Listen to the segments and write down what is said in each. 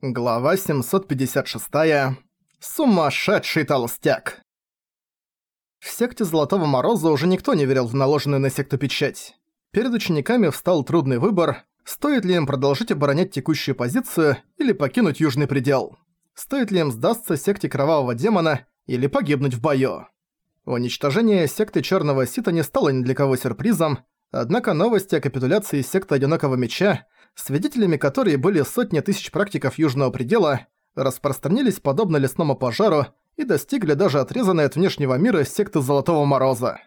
Глава 756. Сумасшедший толстяк. В секте Золотого Мороза уже никто не верил в наложенную на секту печать. Перед учениками встал трудный выбор, стоит ли им продолжить оборонять текущую позицию или покинуть Южный Предел. Стоит ли им сдастся секте Кровавого Демона или погибнуть в бою. Уничтожение секты Черного Сита не стало ни для кого сюрпризом, однако новости о капитуляции секты Одинокого Меча – свидетелями которой были сотни тысяч практиков Южного Предела, распространились подобно лесному пожару и достигли даже отрезанной от внешнего мира секты Золотого Мороза.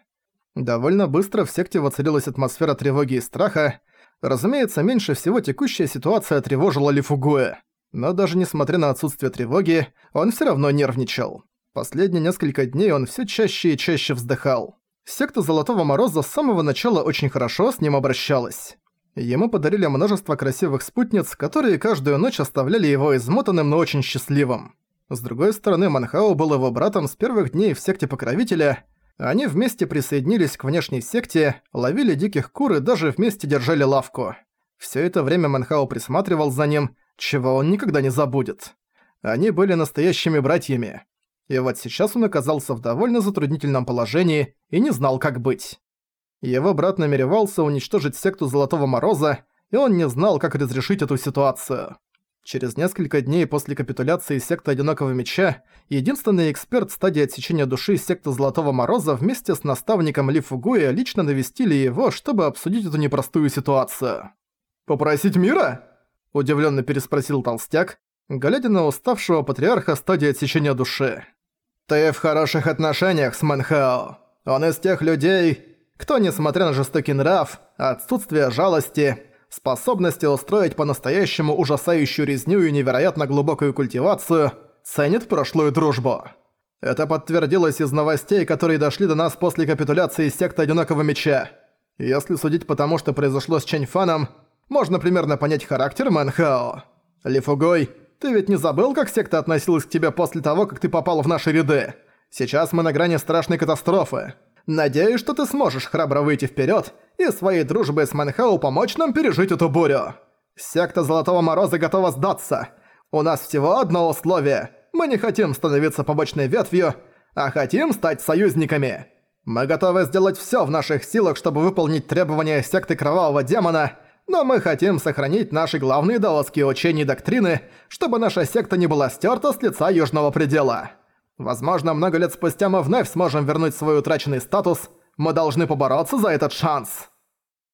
Довольно быстро в секте воцарилась атмосфера тревоги и страха. Разумеется, меньше всего текущая ситуация тревожила Лифугуэ. Но даже несмотря на отсутствие тревоги, он всё равно нервничал. Последние несколько дней он всё чаще и чаще вздыхал. Секта Золотого Мороза с самого начала очень хорошо с ним обращалась. Ему подарили множество красивых спутниц, которые каждую ночь оставляли его измотанным, но очень счастливым. С другой стороны, Манхао был его братом с первых дней в секте Покровителя. Они вместе присоединились к внешней секте, ловили диких кур и даже вместе держали лавку. Всё это время Манхао присматривал за ним, чего он никогда не забудет. Они были настоящими братьями. И вот сейчас он оказался в довольно затруднительном положении и не знал, как быть. Его брат намеревался уничтожить секту Золотого Мороза, и он не знал, как разрешить эту ситуацию. Через несколько дней после капитуляции секты Одинокого Меча, единственный эксперт стадии отсечения души секты Золотого Мороза вместе с наставником Ли Фугуя лично навестили его, чтобы обсудить эту непростую ситуацию. «Попросить мира?» – удивленно переспросил Толстяк, глядя на уставшего патриарха стадии отсечения души. «Ты в хороших отношениях с Манхао. Он из тех людей, кто, несмотря на жестокий нрав, отсутствие жалости, способности устроить по-настоящему ужасающую резню и невероятно глубокую культивацию, ценит прошлую дружбу. Это подтвердилось из новостей, которые дошли до нас после капитуляции секты Одинокого Меча. Если судить по тому, что произошло с Чэньфаном, можно примерно понять характер Мэнхао. Лифугой, ты ведь не забыл, как секта относилась к тебе после того, как ты попал в наши ряды? Сейчас мы на грани страшной катастрофы. Надеюсь, что ты сможешь храбро выйти вперед и своей дружбой с Манхау помочь нам пережить эту бурю. Секта Золотого Мороза готова сдаться. У нас всего одно условие. Мы не хотим становиться побочной ветвью, а хотим стать союзниками. Мы готовы сделать всё в наших силах, чтобы выполнить требования секты Кровавого Демона, но мы хотим сохранить наши главные даосские учения и доктрины, чтобы наша секта не была стёрта с лица Южного Предела. Возможно, много лет спустя мы вновь сможем вернуть свой утраченный статус. Мы должны побороться за этот шанс.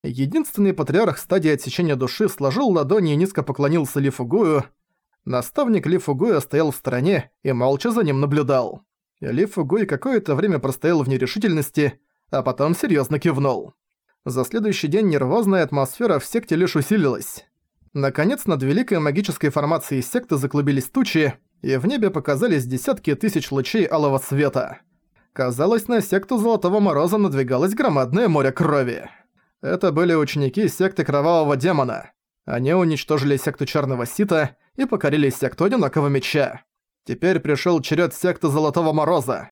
Единственный патриарх стадии отсечения души сложил ладони и низко поклонился Ли Фугую. Наставник Ли Фугуя стоял в стороне и молча за ним наблюдал. Ли Фугуй какое-то время простоял в нерешительности, а потом серьезно кивнул. За следующий день нервозная атмосфера в секте лишь усилилась. Наконец, над великой магической формацией секты заклубились тучи, и в небе показались десятки тысяч лучей алого света. Казалось, на секту Золотого Мороза надвигалось громадное море крови. Это были ученики секты Кровавого Демона. Они уничтожили секту Черного Сита и покорили секту Одинокого Меча. Теперь пришел черед секты Золотого Мороза.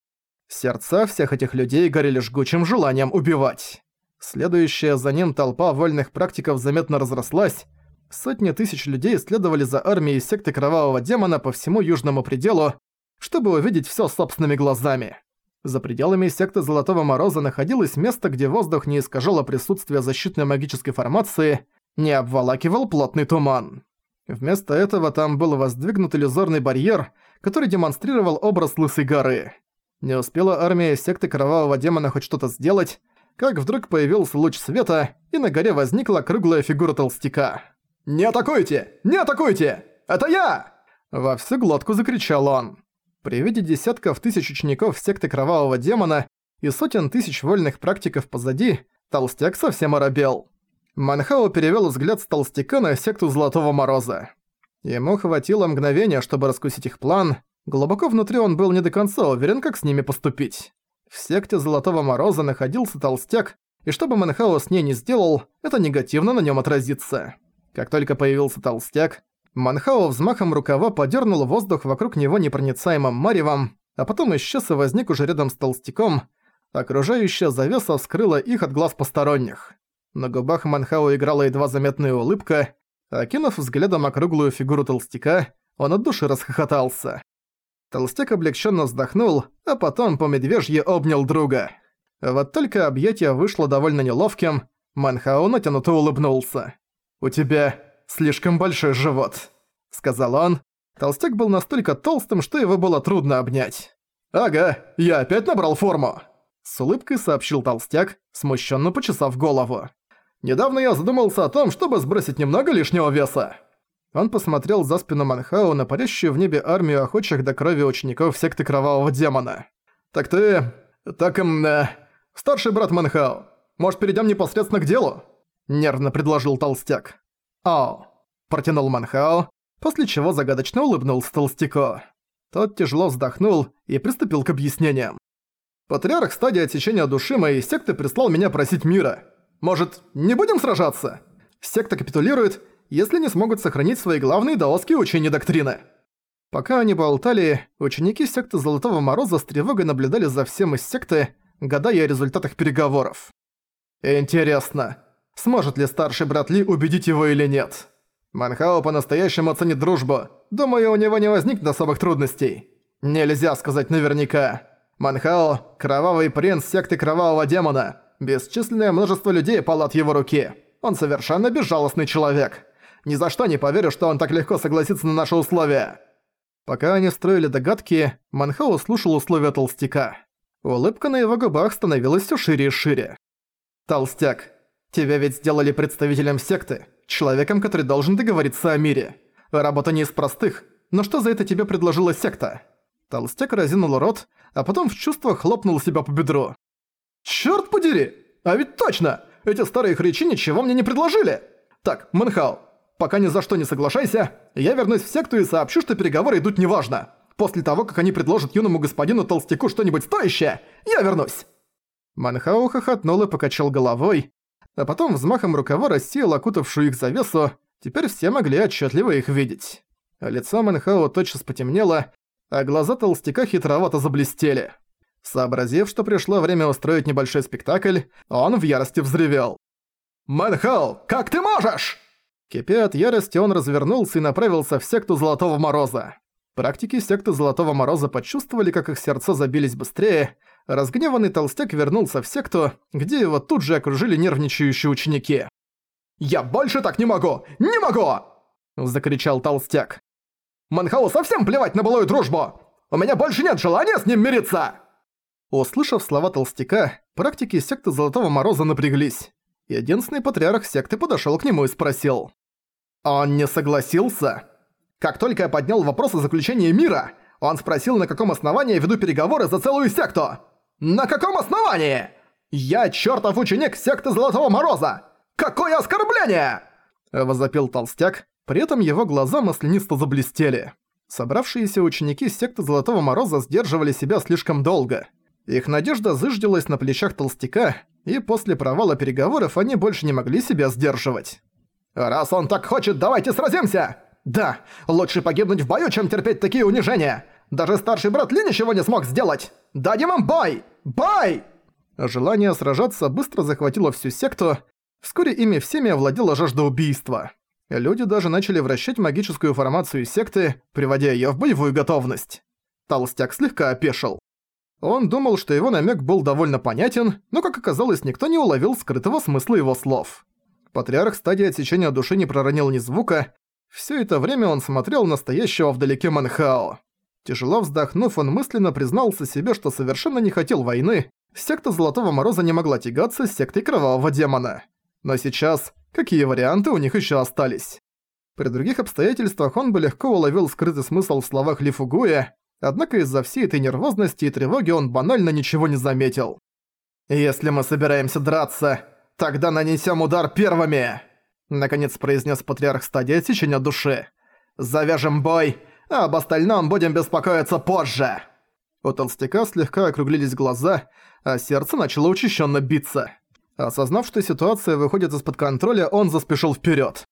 Сердца всех этих людей горели жгучим желанием убивать. Следующая за ним толпа вольных практиков заметно разрослась, Сотни тысяч людей следовали за армией секты Кровавого Демона по всему Южному пределу, чтобы увидеть всё собственными глазами. За пределами секты Золотого Мороза находилось место, где воздух не искажало присутствие защитной магической формации, не обволакивал плотный туман. Вместо этого там был воздвигнут иллюзорный барьер, который демонстрировал образ Лысой горы. Не успела армия секты Кровавого Демона хоть что-то сделать, как вдруг появился луч света, и на горе возникла круглая фигура толстяка. «Не атакуйте! Не атакуйте! Это я!» Во всю глотку закричал он. При виде десятков тысяч учеников секты Кровавого Демона и сотен тысяч вольных практиков позади, Толстяк совсем оробел. Манхао перевёл взгляд с Толстяка на секту Золотого Мороза. Ему хватило мгновения, чтобы раскусить их план. Глубоко внутри он был не до конца уверен, как с ними поступить. В секте Золотого Мороза находился Толстяк, и что бы Манхао с ней не сделал, это негативно на нём отразится. Как только появился толстяк, Манхао взмахом рукава подернул воздух вокруг него непроницаемым маревом, а потом исчез и возник уже рядом с толстяком. Окружающая завеса вскрыла их от глаз посторонних. На губах Манхао играла едва заметная улыбка. Окинув взглядом округлую фигуру толстяка, Он от души расхохотался. Толстяк облегченно вздохнул, а потом по медвежье обнял друга. Вот только объятие вышло довольно неловким, Манхао натянуто улыбнулся. «У тебя слишком большой живот», — сказал он. Толстяк был настолько толстым, что его было трудно обнять. «Ага, я опять набрал форму», — с улыбкой сообщил толстяк, смущенно почесав голову. «Недавно я задумался о том, чтобы сбросить немного лишнего веса». Он посмотрел за спину Манхау на парящую в небе армию охотчих до крови учеников секты Кровавого Демона. «Так ты... так им... Э, старший брат Манхау, может, перейдем непосредственно к делу?» Нервно предложил толстяк. «Ау», – протянул Манхао, после чего загадочно улыбнулся толстяку. Тот тяжело вздохнул и приступил к объяснениям. «Патриарх стадии отсечения души моей секты прислал меня просить мира. Может, не будем сражаться? Секта капитулирует, если не смогут сохранить свои главные даосские учения доктрины». Пока они болтали, ученики секты Золотого Мороза с тревогой наблюдали за всем из секты, гадая о результатах переговоров. Интересно, сможет ли старший брат Ли убедить его или нет? Манхао по-настоящему оценит дружбу. Думаю, у него не возникнет особых трудностей. Нельзя сказать наверняка. Манхао – кровавый принц секты Кровавого Демона. Бесчисленное множество людей пало от его руки. Он совершенно безжалостный человек. Ни за что не поверю, что он так легко согласится на наши условия. Пока они строили догадки, Манхао слушал условия толстяка. Улыбка на его губах становилась все шире и шире. «Толстяк, тебя ведь сделали представителем секты, человеком, который должен договориться о мире. Работа не из простых, но что за это тебе предложила секта?» Толстяк разинул рот, а потом в чувствах хлопнул себя по бедру. «Чёрт подери! А ведь точно! Эти старые хричи ничего мне не предложили! Так, Мэнхао, пока ни за что не соглашайся, я вернусь в секту и сообщу, что переговоры идут неважно. После того, как они предложат юному господину Толстяку что-нибудь стоящее, я вернусь!» Манхау хохотнул и покачал головой, а потом взмахом рукава рассеял окутавшую их завесу, теперь все могли отчетливо их видеть. Лицо Манхау тотчас потемнело, а глаза толстяка хитровато заблестели. Сообразив, что пришло время устроить небольшой спектакль, он в ярости взревел. «Манхау, как ты можешь?» Кипя от ярости, он развернулся и направился в секту Золотого Мороза. Практики секты Золотого Мороза почувствовали, как их сердца забились быстрее, разгневанный толстяк вернулся в секту, где его тут же окружили нервничающие ученики. «Я больше так не могу! Не могу!» – закричал толстяк. «Манхау совсем плевать на былую дружбу! У меня больше нет желания с ним мириться!» Услышав слова толстяка, практики секты Золотого Мороза напряглись. Единственный патриарх секты подошёл к нему и спросил. «Он не согласился?» Как только я поднял вопрос о заключении мира, он спросил, на каком основании я веду переговоры за целую секту. «На каком основании? Я чертов ученик секты Золотого Мороза! Какое оскорбление!» Возопил толстяк, при этом его глаза маслянисто заблестели. Собравшиеся ученики секты Золотого Мороза сдерживали себя слишком долго. Их надежда зыждилась на плечах толстяка, и после провала переговоров они больше не могли себя сдерживать. «Раз он так хочет, давайте сразимся!» «Да, лучше погибнуть в бою, чем терпеть такие унижения! Даже старший брат Ли ничего не смог сделать! Дадим им бой! Бой!» Желание сражаться быстро захватило всю секту. Вскоре ими всеми овладела жажда убийства. Люди даже начали вращать магическую формацию секты, приводя её в боевую готовность. Толстяк слегка опешил. Он думал, что его намек был довольно понятен, но, как оказалось, никто не уловил скрытого смысла его слов. Патриарх стадии отсечения души не проронил ни звука. Все это время он смотрел настоящего вдалеке Манхао. Тяжело вздохнув, он мысленно признался себе, что совершенно не хотел войны. Секта Золотого Мороза не могла тягаться с сектой Кровавого Демона. Но сейчас, какие варианты у них еще остались? При других обстоятельствах он бы легко уловил скрытый смысл в словах Лифугуя, однако из-за всей этой нервозности и тревоги он банально ничего не заметил. «Если мы собираемся драться, тогда нанесем удар первыми!» Наконец произнес патриарх стадии отсечения души. «Завяжем бой, а об остальном будем беспокоиться позже!» У толстяка слегка округлились глаза, а сердце начало учащенно биться. Осознав, что ситуация выходит из-под контроля, он заспешил вперед.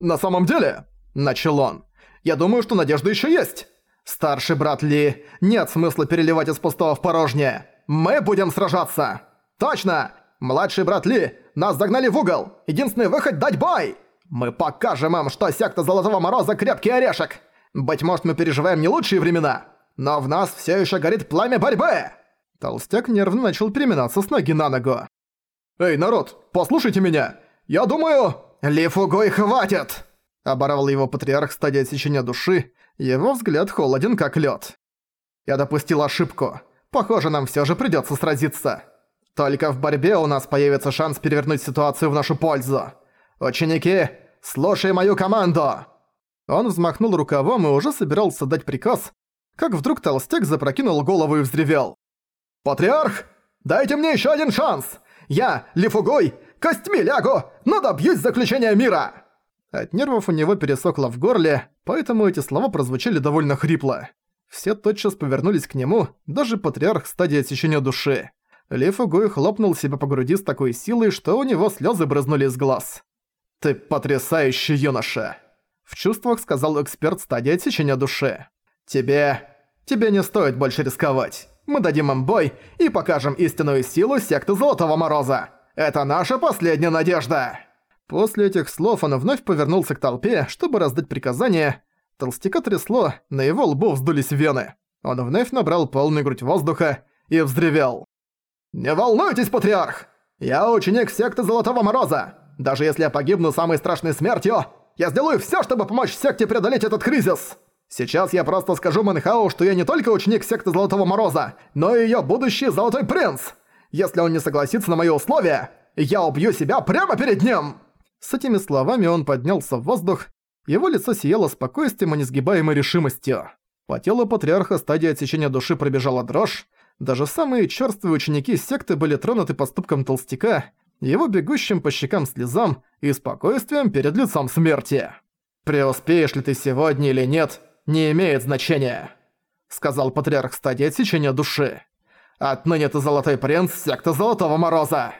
«На самом деле», — начал он, — «я думаю, что надежда еще есть. Старший брат Ли, нет смысла переливать из пустого в порожнее. Мы будем сражаться. Точно! Младший брат Ли, нас загнали в угол. Единственный выход — дать бой! Мы покажем им, что секта Золотого Мороза — крепкий орешек. Быть может, мы переживаем не лучшие времена, но в нас все еще горит пламя борьбы!» Толстяк нервно начал переминаться с ноги на ногу. «Эй, народ, послушайте меня! Я думаю...» «Лифугой хватит!» Оборвал его патриарх стадии отсечения души, его взгляд холоден как лед. «Я допустил ошибку. Похоже, нам все же придется сразиться. Только в борьбе у нас появится шанс перевернуть ситуацию в нашу пользу. Ученики, слушай мою команду!» Он взмахнул рукавом и уже собирался дать приказ, как вдруг толстяк запрокинул голову и взревел. «Патриарх, дайте мне еще один шанс! Я, Лифугой, костьми лягу, но добьюсь заключения мира!» От нервов у него пересохло в горле, поэтому эти слова прозвучали довольно хрипло. Все тотчас повернулись к нему, даже патриарх стадии отсечения души. Лифугой хлопнул себя по груди с такой силой, что у него слезы брызнули из глаз. «Ты потрясающий юноша!» В чувствах сказал эксперт стадии отсечения души. «Тебе... тебе не стоит больше рисковать. Мы дадим им бой и покажем истинную силу секты Золотого Мороза. Это наша последняя надежда!» После этих слов он вновь повернулся к толпе, чтобы раздать приказание. Толстяка трясло, на его лбу вздулись вены. Он вновь набрал полную грудь воздуха и взревел. «Не волнуйтесь, патриарх! Я ученик секты Золотого Мороза! Даже если я погибну самой страшной смертью, я сделаю всё, чтобы помочь секте преодолеть этот кризис! Сейчас я просто скажу Манхау, что я не только ученик секты Золотого Мороза, но и её будущий Золотой Принц! Если он не согласится на мои условия, я убью себя прямо перед ним!» С этими словами он поднялся в воздух, его лицо сияло спокойствием и несгибаемой решимостью. По телу патриарха стадия отсечения души пробежала дрожь, даже самые чёрствые ученики секты были тронуты поступком толстяка, его бегущим по щекам слезам и спокойствием перед лицом смерти. «Преуспеешь ли ты сегодня или нет, не имеет значения», — сказал патриарх стадии отсечения души. «Отныне ты золотой принц секты Золотого Мороза!»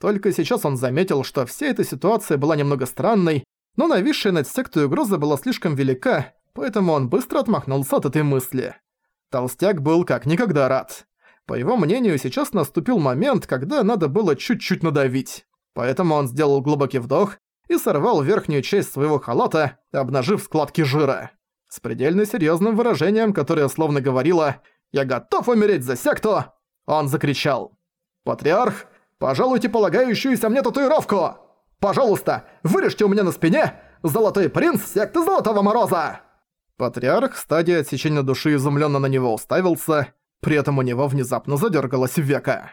Только сейчас он заметил, что вся эта ситуация была немного странной, но нависшая над сектой угроза была слишком велика, поэтому он быстро отмахнулся от этой мысли. Толстяк был как никогда рад. По его мнению, сейчас наступил момент, когда надо было чуть-чуть надавить. Поэтому он сделал глубокий вдох и сорвал верхнюю часть своего халата, обнажив складки жира. С предельно серьезным выражением, которое словно говорило «Я готов умереть за секту!» Он закричал «Патриарх, пожалуйте полагающуюся мне татуировку! Пожалуйста, вырежьте у меня на спине «Золотой принц секты Золотого Мороза!» Патриарх, стадия отсечения души изумленно на него уставился, при этом у него внезапно задергалось века.